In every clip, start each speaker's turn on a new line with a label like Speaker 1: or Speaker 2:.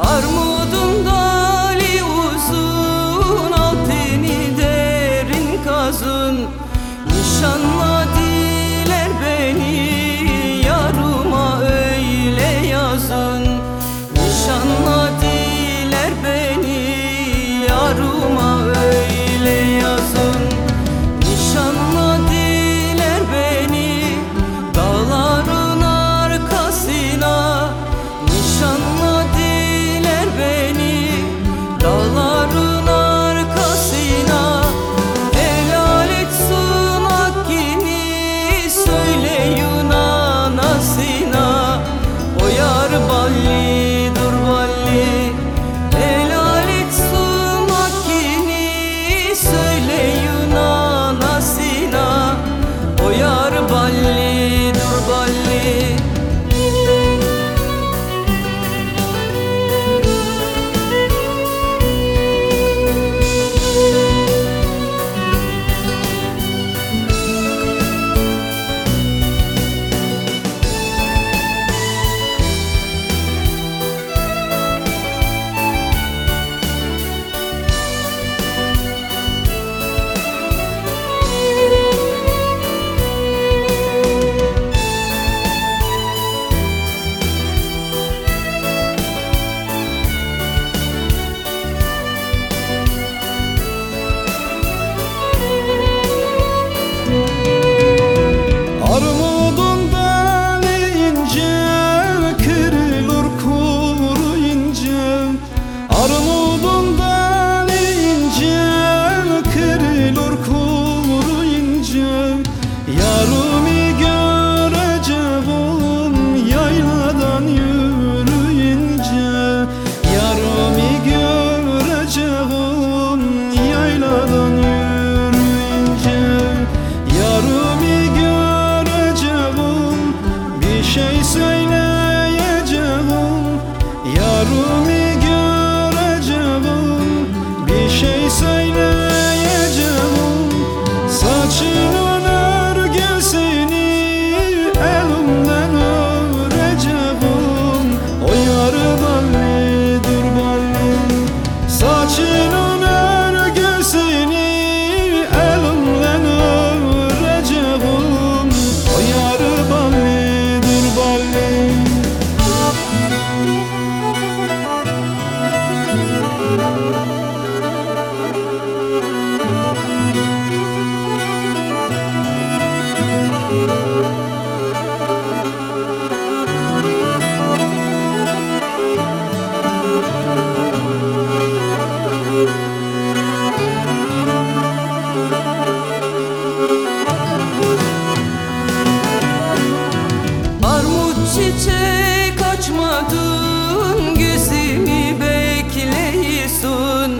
Speaker 1: Armudun dali uzun Alt derin
Speaker 2: kazın. Nişanlı açmadın Güzimi bekleyisun.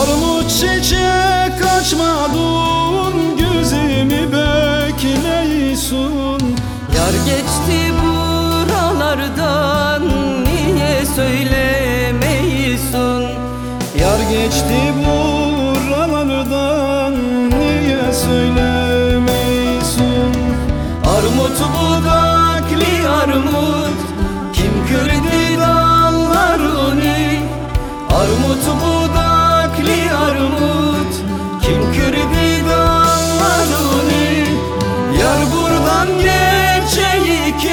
Speaker 1: Armut çiçek açmadın Güzimi bekleyisun.
Speaker 2: Yar geçti buralardan Niye söylemeyisun
Speaker 1: Yar geçti buralardan Niye söylemeyisun
Speaker 2: Armut budaklı armut Anne çelik